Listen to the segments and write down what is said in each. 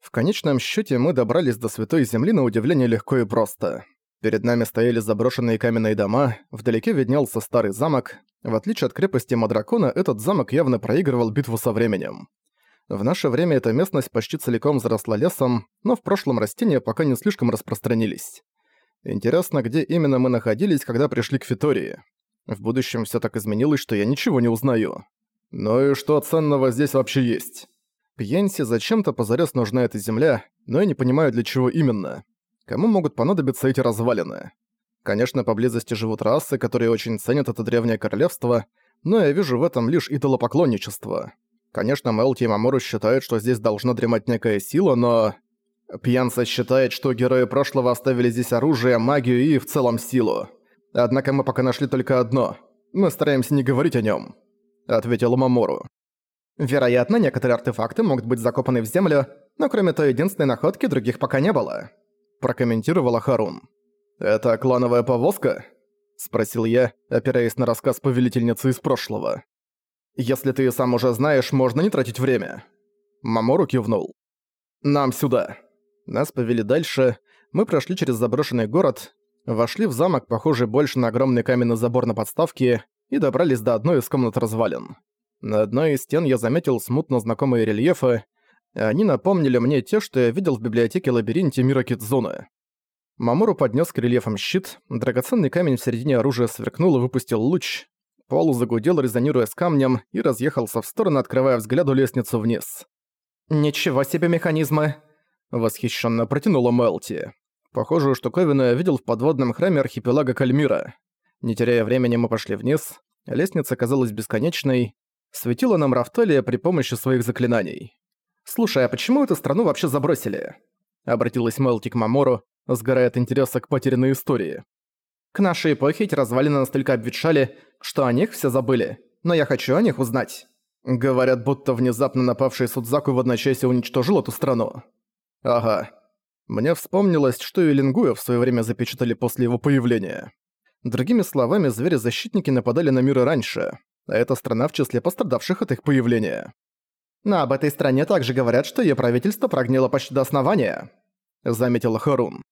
В конечном счете мы добрались до Святой Земли на удивление легко и просто. Перед нами стояли заброшенные каменные дома, вдалеке виднелся старый замок. В отличие от крепости Мадракона, этот замок явно проигрывал битву со временем. В наше время эта местность почти целиком заросла лесом, но в прошлом растения пока не слишком распространились. Интересно, где именно мы находились, когда пришли к Фитории. В будущем все так изменилось, что я ничего не узнаю. Ну и что ценного здесь вообще есть? Пьянси зачем-то позарез нужна эта земля, но я не понимаю, для чего именно. Кому могут понадобиться эти развалины? Конечно, поблизости живут расы, которые очень ценят это древнее королевство, но я вижу в этом лишь идолопоклонничество. Конечно, Мелти и Мамору считают, что здесь должна дремать некая сила, но... Пьянца считает, что герои прошлого оставили здесь оружие, магию и в целом силу. Однако мы пока нашли только одно. Мы стараемся не говорить о нем, ответил Мамору. Вероятно, некоторые артефакты могут быть закопаны в землю, но кроме той единственной находки других пока не было», – прокомментировала Харун. «Это клановая повозка?» – спросил я, опираясь на рассказ повелительницы из прошлого. «Если ты сам уже знаешь, можно не тратить время». Мамору кивнул. «Нам сюда». Нас повели дальше, мы прошли через заброшенный город, вошли в замок, похожий больше на огромный каменный забор на подставке, и добрались до одной из комнат развалин. На одной из стен я заметил смутно знакомые рельефы, они напомнили мне те, что я видел в библиотеке-лабиринте мира Кидзуны. Мамору поднес к рельефам щит, драгоценный камень в середине оружия сверкнул и выпустил луч. Пол загудел, резонируя с камнем, и разъехался в сторону, открывая взгляду лестницу вниз. «Ничего себе механизмы!» — восхищенно протянула Мелти. Похожую штуковину я видел в подводном храме архипелага Кальмира. Не теряя времени, мы пошли вниз. Лестница казалась бесконечной, светила нам Рафталия при помощи своих заклинаний. «Слушай, а почему эту страну вообще забросили?» Обратилась Мелти к Мамору, сгорая от интереса к потерянной истории. «К нашей эпохе эти развалины настолько обветшали, что о них все забыли, но я хочу о них узнать». Говорят, будто внезапно напавший Судзаку в одночасье уничтожил эту страну. Ага. Мне вспомнилось, что и Лингуя в свое время запечатали после его появления. Другими словами, звери-защитники нападали на мир раньше эта страна в числе пострадавших от их появления. Но об этой стране также говорят, что ее правительство прогнило почти до основания, заметила Харун.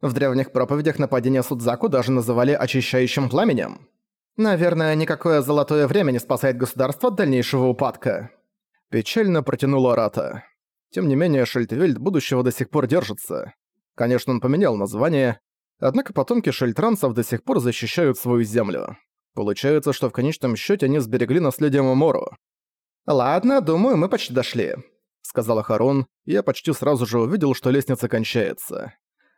В древних проповедях нападение Судзаку даже называли очищающим пламенем. Наверное, никакое золотое время не спасает государство от дальнейшего упадка. Печально протянула Рата. Тем не менее, Шельтвельд будущего до сих пор держится. Конечно, он поменял название, однако потомки шельтранцев до сих пор защищают свою землю. Получается, что в конечном счете они сберегли наследие Мамору. «Ладно, думаю, мы почти дошли», — сказала Харун, и я почти сразу же увидел, что лестница кончается.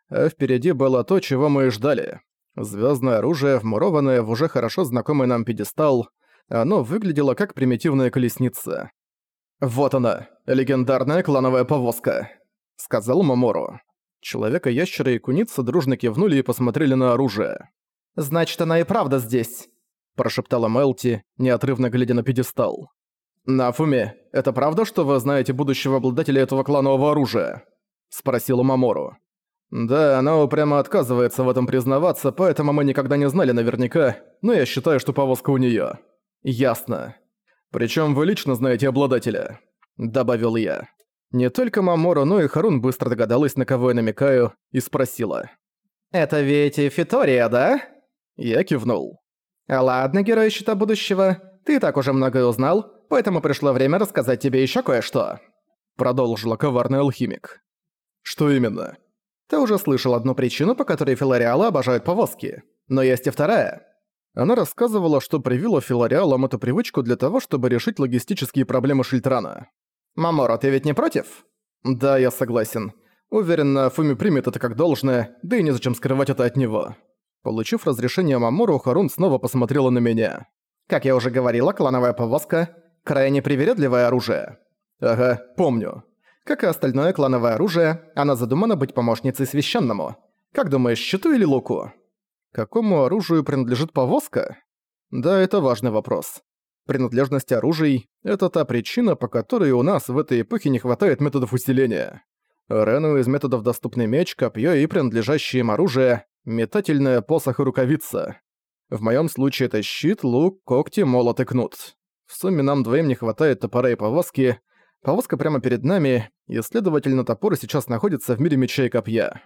А впереди было то, чего мы и ждали. Звездное оружие, вмурованное в уже хорошо знакомый нам пьедестал, оно выглядело как примитивная колесница. «Вот она, легендарная клановая повозка», — сказал Мамору. Человека-ящера и куница дружно кивнули и посмотрели на оружие. «Значит, она и правда здесь», прошептала Мелти, неотрывно глядя на пьедестал. «Нафуми, это правда, что вы знаете будущего обладателя этого кланового оружия?» – спросила Мамору. «Да, она упрямо отказывается в этом признаваться, поэтому мы никогда не знали наверняка, но я считаю, что повозка у неё». «Ясно. Причём вы лично знаете обладателя», – добавил я. Не только Мамору, но и Харун быстро догадалась, на кого я намекаю, и спросила. «Это ведь Фитория, да?» Я кивнул. «Ладно, герой Щита Будущего, ты так уже многое узнал, поэтому пришло время рассказать тебе еще кое-что», продолжила коварный алхимик. «Что именно?» «Ты уже слышал одну причину, по которой филариалы обожают повозки, но есть и вторая». Она рассказывала, что привила филариалам эту привычку для того, чтобы решить логистические проблемы Шильтрана. «Маморо, ты ведь не против?» «Да, я согласен. Уверен, Фуми примет это как должное, да и незачем скрывать это от него». Получив разрешение Мамору, Харун снова посмотрела на меня. «Как я уже говорила, клановая повозка – крайне привередливое оружие». «Ага, помню. Как и остальное клановое оружие, она задумана быть помощницей священному. Как думаешь, щиту или луку?» «Какому оружию принадлежит повозка?» «Да, это важный вопрос. Принадлежность оружий – это та причина, по которой у нас в этой эпохе не хватает методов усиления. Рену из методов доступный меч, копье и принадлежащее им оружие метательная посох и рукавица. В моем случае это щит, лук, когти, молот и кнут. В сумме нам двоим не хватает топора и повозки, Повозка прямо перед нами, и, следовательно, топор сейчас находится в мире меча и копья.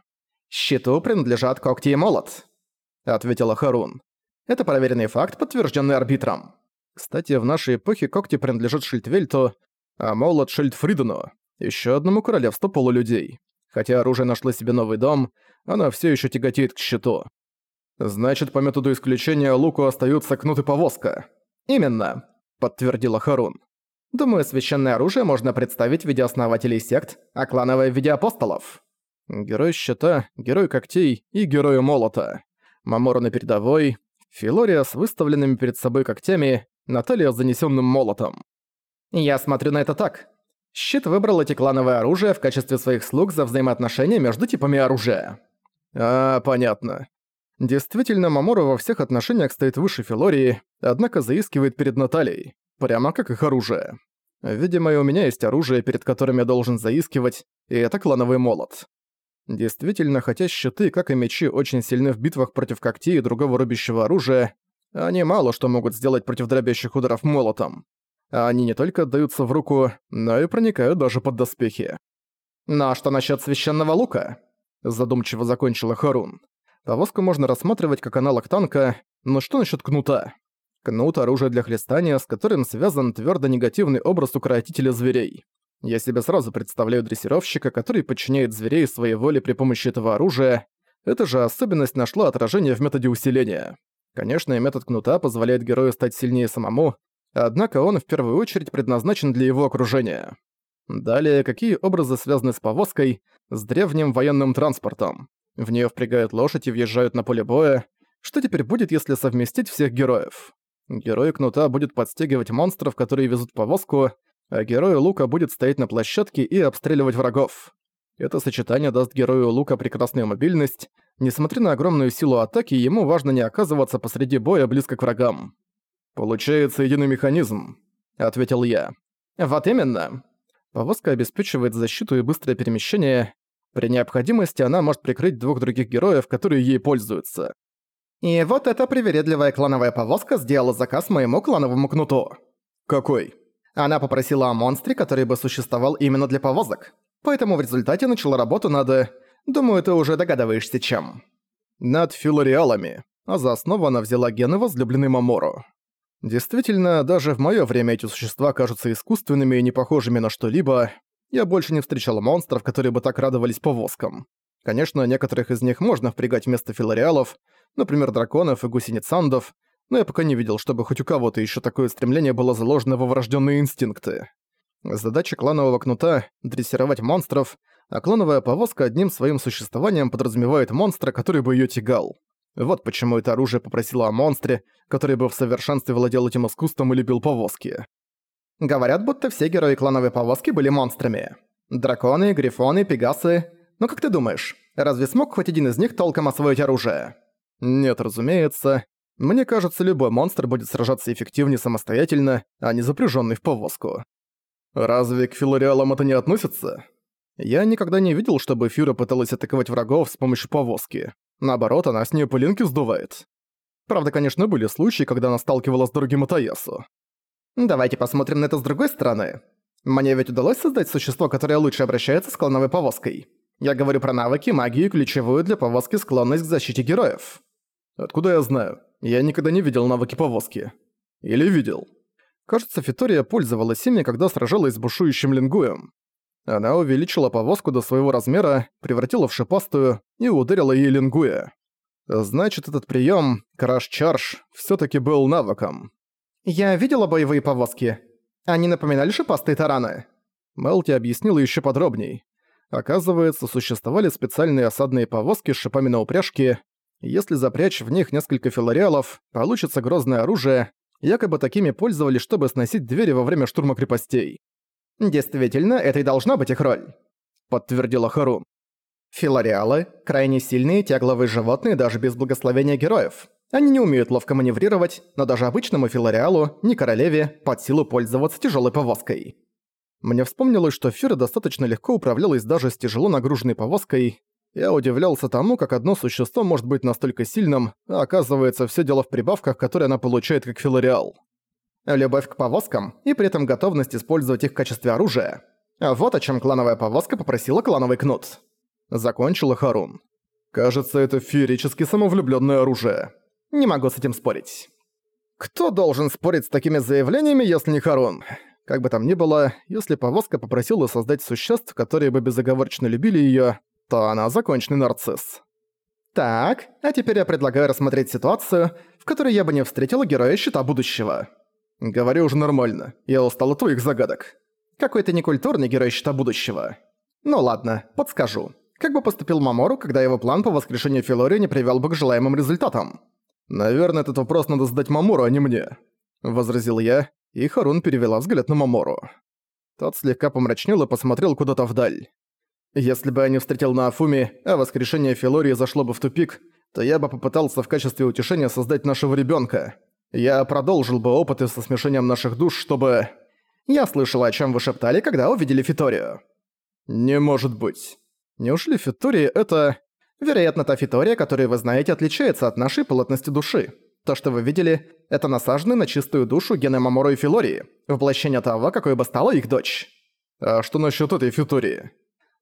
«Щиту принадлежат когти и молот», — ответила Харун. «Это проверенный факт, подтвержденный арбитром». Кстати, в нашей эпохе когти принадлежат Шильдвельту, а молот Шильдфридену, еще одному королевству полулюдей. Хотя оружие нашло себе новый дом, оно все еще тяготеет к щиту. Значит, по методу исключения луку остаются кнут и повозка. Именно, подтвердила Харун. Думаю, священное оружие можно представить в виде основателей сект, а клановое в виде апостолов. Герой щита, герой когтей и герой молота. Мамора на передовой, Филория с выставленными перед собой когтями, Наталья с занесенным молотом. Я смотрю на это так. Щит выбрал эти клановые оружия в качестве своих слуг за взаимоотношения между типами оружия. А, понятно. Действительно, Мамора во всех отношениях стоит выше Филории, однако заискивает перед Натальей, прямо как их оружие. Видимо, и у меня есть оружие, перед которым я должен заискивать, и это клановый молот. Действительно, хотя щиты, как и мечи, очень сильны в битвах против когтей и другого рубящего оружия, они мало что могут сделать против дробящих ударов молотом. А они не только отдаются в руку, но и проникают даже под доспехи. «Ну а что насчет священного лука?» Задумчиво закончила Харун. Повозку можно рассматривать как аналог танка, но что насчет кнута? Кнут — оружие для хлестания, с которым связан твердо негативный образ укротителя зверей. Я себе сразу представляю дрессировщика, который подчиняет зверей своей воле при помощи этого оружия. Эта же особенность нашла отражение в методе усиления. Конечно, метод кнута позволяет герою стать сильнее самому, однако он в первую очередь предназначен для его окружения. Далее, какие образы связаны с повозкой, с древним военным транспортом? В нее впрягают лошадь и въезжают на поле боя. Что теперь будет, если совместить всех героев? Герой Кнута будет подстегивать монстров, которые везут повозку, а герой Лука будет стоять на площадке и обстреливать врагов. Это сочетание даст герою Лука прекрасную мобильность. Несмотря на огромную силу атаки, ему важно не оказываться посреди боя близко к врагам. «Получается единый механизм», — ответил я. «Вот именно». Повозка обеспечивает защиту и быстрое перемещение, при необходимости она может прикрыть двух других героев, которые ей пользуются. И вот эта привередливая клановая повозка сделала заказ моему клановому кнуту. Какой? Она попросила о монстре, который бы существовал именно для повозок. Поэтому в результате начала работу над... Думаю, ты уже догадываешься, чем. Над филориалами. А за основу она взяла гены возлюбленной Мамору. Действительно, даже в моё время эти существа кажутся искусственными и не похожими на что-либо, я больше не встречал монстров, которые бы так радовались повозкам. Конечно, некоторых из них можно впрягать вместо филариалов, например, драконов и гусеницандов, но я пока не видел, чтобы хоть у кого-то еще такое стремление было заложено во врожденные инстинкты. Задача кланового кнута — дрессировать монстров, а клановая повозка одним своим существованием подразумевает монстра, который бы ее тягал. Вот почему это оружие попросило о монстре, который бы в совершенстве владел этим искусством и любил повозки. Говорят, будто все герои клановой повозки были монстрами. Драконы, грифоны, пегасы. Но как ты думаешь, разве смог хоть один из них толком освоить оружие? Нет, разумеется. Мне кажется, любой монстр будет сражаться эффективнее самостоятельно, а не запряженный в повозку. Разве к филориалам это не относится? Я никогда не видел, чтобы Фюра пыталась атаковать врагов с помощью повозки. Наоборот, она с нее пылинки сдувает. Правда, конечно, были случаи, когда она сталкивалась с другим Атаесу. Давайте посмотрим на это с другой стороны. Мне ведь удалось создать существо, которое лучше обращается с клановой повозкой. Я говорю про навыки, магию ключевую для повозки склонность к защите героев. Откуда я знаю? Я никогда не видел навыки повозки. Или видел? Кажется, Фитория пользовалась ими, когда сражалась с бушующим лингуем. Она увеличила повозку до своего размера, превратила в шипастую и ударила ей лингуя. Значит, этот прием, краш-чарж, все таки был навыком. «Я видела боевые повозки. Они напоминали шипастые тараны». Мелти объяснила еще подробней. Оказывается, существовали специальные осадные повозки с шипами на упряжке. Если запрячь в них несколько филариалов, получится грозное оружие. Якобы такими пользовались, чтобы сносить двери во время штурма крепостей. «Действительно, это и должна быть их роль», — подтвердила Харун. «Филариалы — крайне сильные тягловые животные даже без благословения героев. Они не умеют ловко маневрировать, но даже обычному филариалу, не королеве, под силу пользоваться тяжелой повозкой. Мне вспомнилось, что Фира достаточно легко управлялась даже с тяжело нагруженной повозкой. Я удивлялся тому, как одно существо может быть настолько сильным, а оказывается, все дело в прибавках, которые она получает как филариал. Любовь к повозкам и при этом готовность использовать их в качестве оружия. Вот о чем клановая повозка попросила клановый кнут. Закончила Харун. Кажется, это феерически самовлюбленное оружие. Не могу с этим спорить. Кто должен спорить с такими заявлениями, если не Харун? Как бы там ни было, если повозка попросила создать существ, которые бы безоговорочно любили её, то она законченный нарцисс. Так, а теперь я предлагаю рассмотреть ситуацию, в которой я бы не встретила героя Щита Будущего. Говори уже нормально, я устал от твоих загадок. Какой-то некультурный герой Щита Будущего. Ну ладно, подскажу. Как бы поступил Мамору, когда его план по воскрешению Филори не привел бы к желаемым результатам? «Наверное, этот вопрос надо задать Мамору, а не мне», — возразил я, и Харун перевела взгляд на Мамору. Тот слегка помрачнел и посмотрел куда-то вдаль. «Если бы я не встретил на Афуме, а воскрешение Филории зашло бы в тупик, то я бы попытался в качестве утешения создать нашего ребенка. Я продолжил бы опыты со смешением наших душ, чтобы... Я слышал, о чем вы шептали, когда увидели Фиторию. Не может быть. Неужели Фитория это... Вероятно, та Фитория, которую вы знаете, отличается от нашей плотности души. То, что вы видели, это насаженные на чистую душу гены Маморо и Филории, воплощение того, какой бы стала их дочь. А что насчет этой Фитории?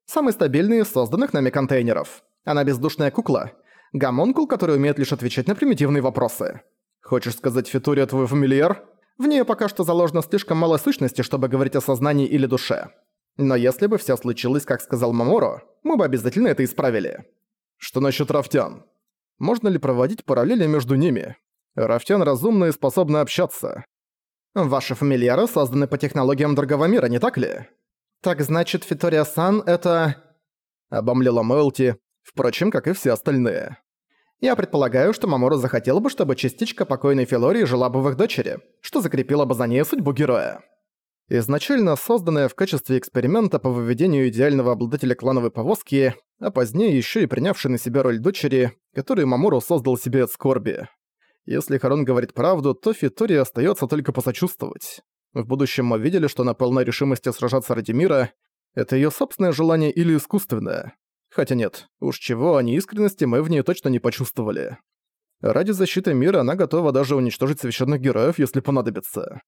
Самый стабильный из созданных нами контейнеров. Она бездушная кукла. Гомонкул, который умеет лишь отвечать на примитивные вопросы. Хочешь сказать, Фитория твой фамильяр? В нее пока что заложено слишком мало сущности, чтобы говорить о сознании или душе. Но если бы все случилось, как сказал Маморо, мы бы обязательно это исправили. Что насчет рафтян? Можно ли проводить параллели между ними? Рафтян разумны и способны общаться. Ваши фамильяры созданы по технологиям другого мира, не так ли? Так значит, Фитория-сан — это... Обомлела Мэлти, впрочем, как и все остальные. Я предполагаю, что Мамору захотела бы, чтобы частичка покойной Филории жила бы в их дочери, что закрепило бы за ней судьбу героя. Изначально созданная в качестве эксперимента по выведению идеального обладателя клановой повозки, а позднее еще и принявшей на себя роль дочери, которую Мамору создал себе от скорби. Если Харон говорит правду, то Фитори остается только посочувствовать. В будущем мы видели, что она полна решимости сражаться ради мира. Это ее собственное желание или искусственное? Хотя нет, уж чего, а неискренности мы в ней точно не почувствовали. Ради защиты мира она готова даже уничтожить священных героев, если понадобится.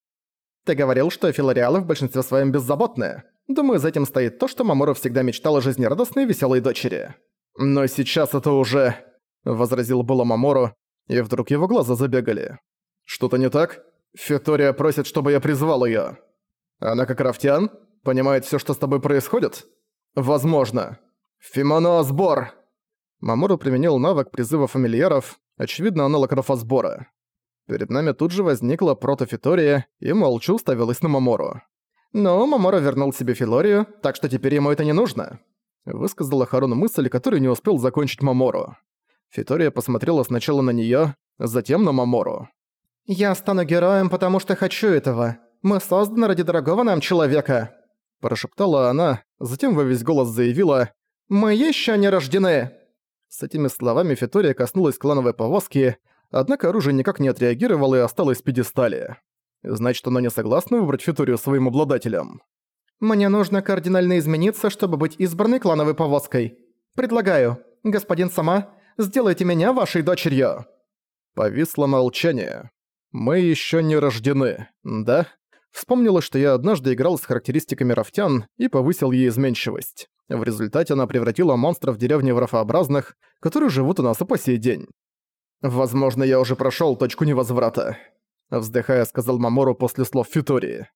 Ты говорил, что филариалы в большинстве своем беззаботные. Думаю, за этим стоит то, что Мамору всегда мечтала о жизнерадостной и веселой дочери. Но сейчас это уже... Возразил было Мамору, и вдруг его глаза забегали. Что-то не так? Фитория просит, чтобы я призвал ее. Она как Рафтян? Понимает все, что с тобой происходит? Возможно. Фимоно сбор! Мамору применил навык призыва фамильяров, очевидно, аналог Рафасбора. Перед нами тут же возникла протофитория и молча уставилась на Мамору. «Но Мамору вернул себе Филорию, так что теперь ему это не нужно», высказала Харуну мысль, которую не успел закончить Мамору. Фитория посмотрела сначала на неё, затем на Мамору. «Я стану героем, потому что хочу этого. Мы созданы ради дорогого нам человека», прошептала она, затем во весь голос заявила «Мы ещё не рождены!» С этими словами Фитория коснулась клановой повозки, Однако оружие никак не отреагировало и осталось в пьедестале. Значит, оно не согласно выбрать Фиторию своим обладателем. «Мне нужно кардинально измениться, чтобы быть избранной клановой повозкой. Предлагаю, господин Сама, сделайте меня вашей дочерью». Повисло молчание. «Мы еще не рождены, да?» Вспомнила, что я однажды играл с характеристиками рафтян и повысил ей изменчивость. В результате она превратила монстров деревни в которые живут у нас и по сей день. «Возможно, я уже прошёл точку невозврата», — вздыхая, сказал Мамору после слов Фитории.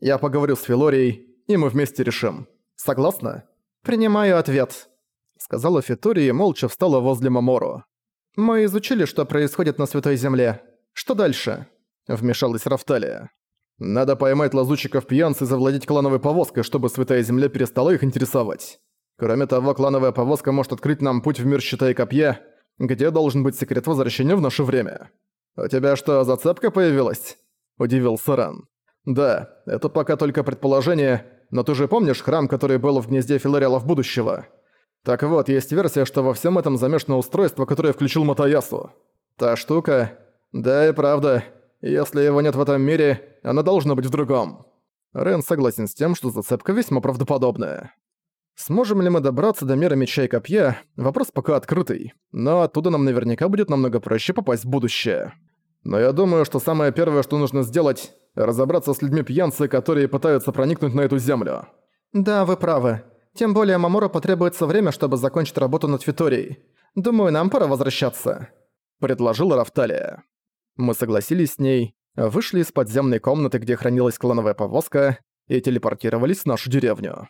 «Я поговорю с Филорией, и мы вместе решим. Согласна?» «Принимаю ответ», — сказала Фитория и молча встала возле Мамору. «Мы изучили, что происходит на Святой Земле. Что дальше?» — вмешалась Рафталия. «Надо поймать лазутчиков пьянц и завладеть клановой повозкой, чтобы Святая Земля перестала их интересовать. Кроме того, клановая повозка может открыть нам путь в мир Щита и Копья, где должен быть секрет возвращения в наше время? У тебя что, зацепка появилась?» – удивился Ран. «Да, это пока только предположение, но ты же помнишь храм, который был в гнезде Филариалов будущего? Так вот, есть версия, что во всем этом замешано устройство, которое включил Матаясу. Та штука... Да и правда, если его нет в этом мире, она должна быть в другом». Рен согласен с тем, что зацепка весьма правдоподобная. Сможем ли мы добраться до мира меча и копья, вопрос пока открытый, но оттуда нам наверняка будет намного проще попасть в будущее. Но я думаю, что самое первое, что нужно сделать, Разобраться с людьми пьянцы, которые пытаются проникнуть на эту землю. Да, вы правы. Тем более Мамору потребуется время, чтобы закончить работу над Фиторией. Думаю, нам пора возвращаться», — предложила Рафталия. Мы согласились с ней, вышли из подземной комнаты, где хранилась клановая повозка, и телепортировались в нашу деревню.